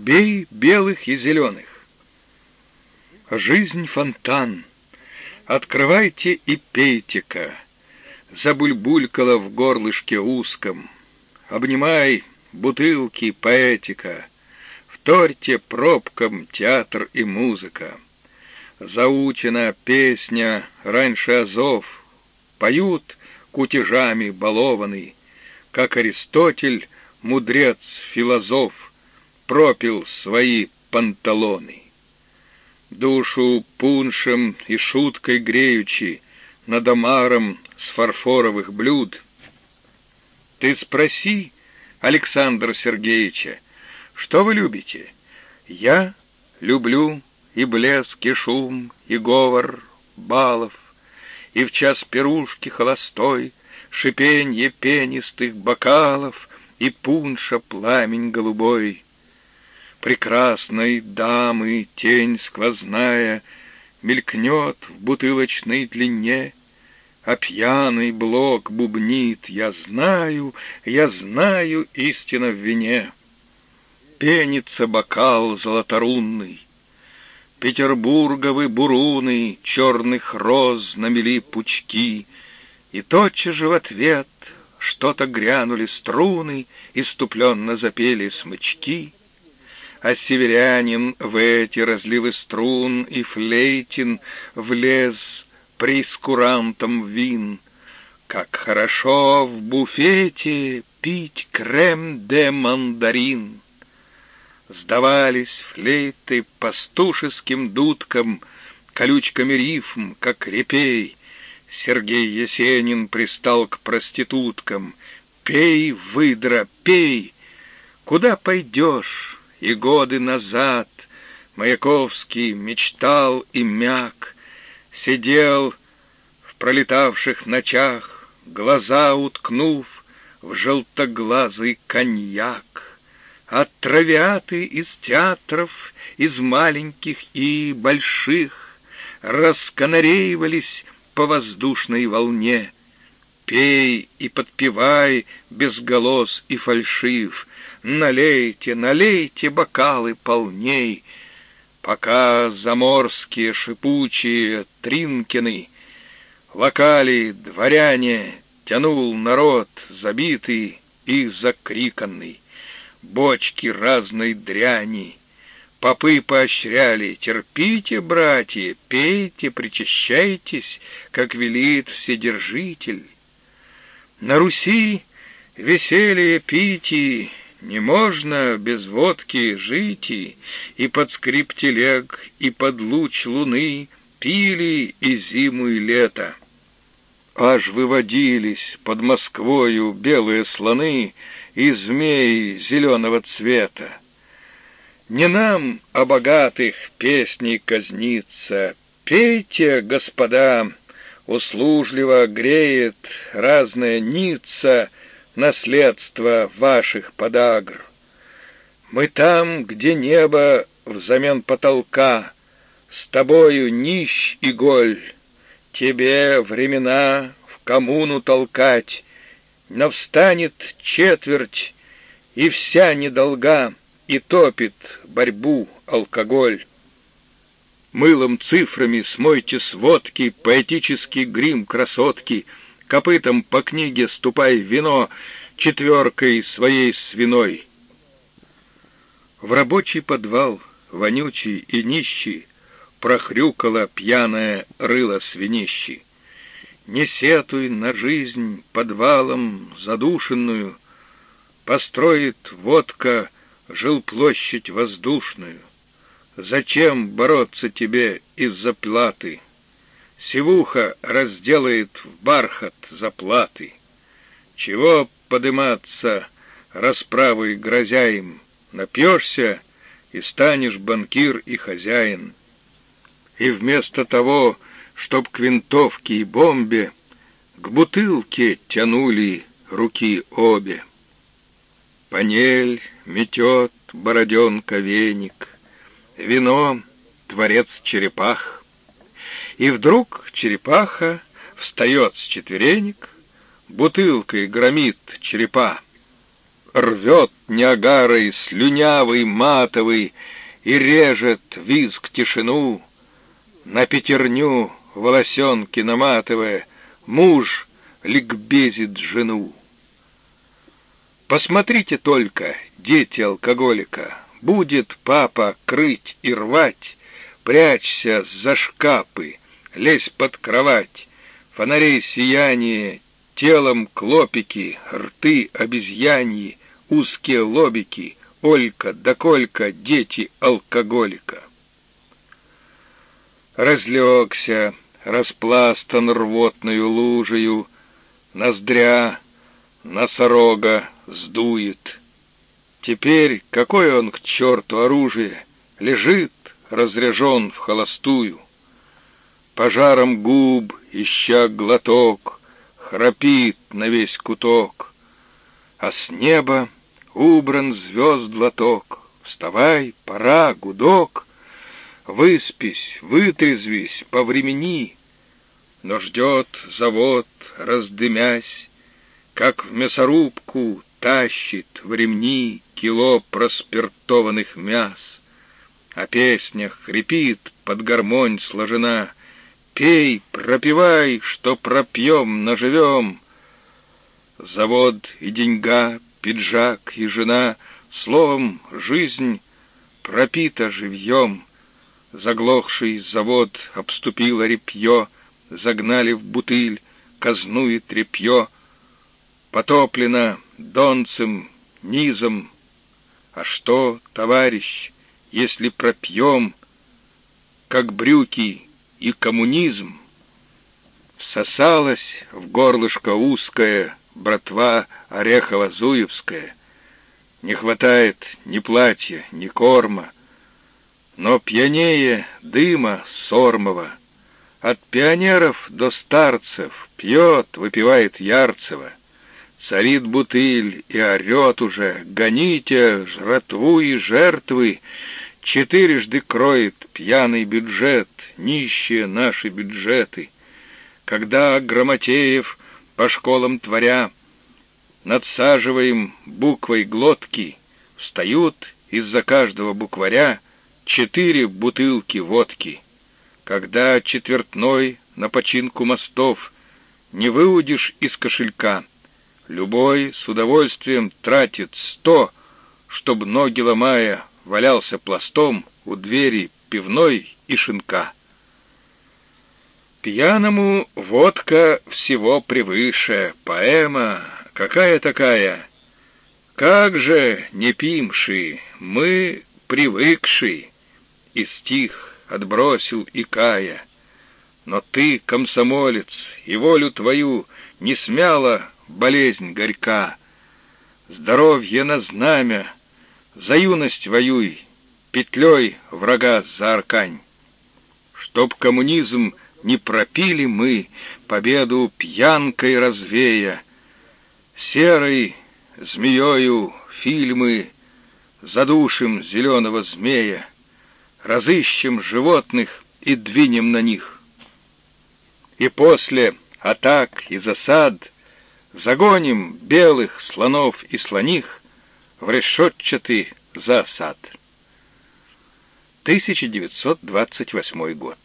бей белых и зеленых. Жизнь фонтан, открывайте и пейте-ка, Забульбулькала в горлышке узком. Обнимай бутылки поэтика, Вторьте пробкам театр и музыка. Заучена песня раньше азов, Поют кутежами балованный, Как Аристотель, мудрец, философ, Пропил свои панталоны. Душу пуншем и шуткой греючи, Над омаром с фарфоровых блюд. Ты спроси Александра Сергеевича, что вы любите? Я люблю и блеск, и шум, и говор балов, и в час пирушки холостой шипенье пенистых бокалов и пунша пламень голубой. Прекрасной дамы тень сквозная мелькнет в бутылочной длине, а пьяный блок бубнит «Я знаю, я знаю истина в вине». Пенится бокал золоторунный, Петербурговы буруны черных роз намели пучки, И тотчас же в ответ что-то грянули струны, Иступленно запели смычки. А северянин в эти разливы струн И флейтин влез прискурантом вин. Как хорошо в буфете пить крем де мандарин! Сдавались флейты пастушеским дудкам, Колючками рифм, как репей. Сергей Есенин пристал к проституткам. «Пей, выдра, пей! Куда пойдешь?» И годы назад Маяковский мечтал и мяк, Сидел в пролетавших ночах, Глаза уткнув в желтоглазый коньяк а травиаты из театров, из маленьких и больших, расканареивались по воздушной волне. Пей и подпевай без голос и фальшив, налейте, налейте бокалы полней, пока заморские шипучие тринкины, локали дворяне тянул народ забитый и закриканный бочки разной дряни. Попы поощряли, терпите, братья, пейте, причащайтесь, как велит Вседержитель. На Руси веселье пити, не можно без водки жить, и под скрип телег, и под луч луны пили и зиму, и лето. Аж выводились под Москвою белые слоны, и змей зеленого цвета. Не нам, а богатых, песней казниться. Пейте, господа, услужливо греет разная ница наследство ваших подагр. Мы там, где небо взамен потолка, с тобою нищ и голь, тебе времена в коммуну толкать, но встанет четверть, и вся недолга, и топит борьбу алкоголь. Мылом цифрами смойте сводки, поэтический грим красотки, копытом по книге ступай вино, четверкой своей свиной. В рабочий подвал, вонючий и нищий, прохрюкала пьяное рыло свинищи. Не сетуй на жизнь подвалом задушенную, Построит водка жилплощадь воздушную. Зачем бороться тебе из-за платы? Севуха разделает в бархат заплаты. Чего подыматься расправой грозя им? Напьешься и станешь банкир и хозяин. И вместо того, чтоб к винтовке и бомбе к бутылке тянули руки обе. Панель метет бороденка веник, вино — творец черепах. И вдруг черепаха встает с четверенек, бутылкой громит черепа. рвет Ниагарой слюнявый, матовый, И режет визг тишину. На пятерню волосенки наматывая, Муж ликбезит жену. Посмотрите только, дети алкоголика, Будет папа крыть и рвать, Прячься за шкапы, лезь под кровать, Фонарей сияние, телом клопики, Рты обезьяньи, узкие лобики, Олька, да Колька, дети алкоголика. Разлегся, распластан рвотную лужею, Ноздря, носорога сдует. Теперь какое он к черту оружие, Лежит, разряжен в холостую. Пожаром губ, ища глоток, Храпит на весь куток, А с неба убран звезд лоток. Вставай, пора, гудок, Выспись, вытрезвись, повремени, Но ждет завод, раздымясь, Как в мясорубку тащит в ремни Кило проспиртованных мяс. О песнях хрипит под гармонь сложена. Пей, пропивай, что пропьем, наживем. Завод и деньга, пиджак и жена, Словом, жизнь пропита живьем. Заглохший завод обступило репье, Загнали в бутыль казну и тряпье, Потоплено донцем, низом. А что, товарищ, если пропьем, Как брюки и коммунизм? Всосалась в горлышко узкое Братва Орехово-Зуевская. Не хватает ни платья, ни корма, но пьянее дыма сормова. От пионеров до старцев пьет, выпивает Ярцева. Царит бутыль и орет уже, гоните жратву и жертвы. Четырежды кроет пьяный бюджет, нищие наши бюджеты. Когда Грамотеев по школам творя, надсаживаем буквой глотки, встают из-за каждого букваря четыре бутылки водки. Когда четвертной на починку мостов не выудишь из кошелька, любой с удовольствием тратит сто, чтоб ноги ломая валялся пластом у двери пивной и шинка. Пьяному водка всего превыше, поэма какая такая? Как же не пимши, мы привыкшие и стих отбросил и кая. Но ты, комсомолец, и волю твою не смяла болезнь горька. Здоровье на знамя, за юность воюй, петлей врага за аркань. Чтоб коммунизм не пропили мы, победу пьянкой развея, серой змеёю фильмы задушим зеленого змея разыщем животных и двинем на них. И после атак и засад загоним белых слонов и слоних в решетчатый засад. 1928 год.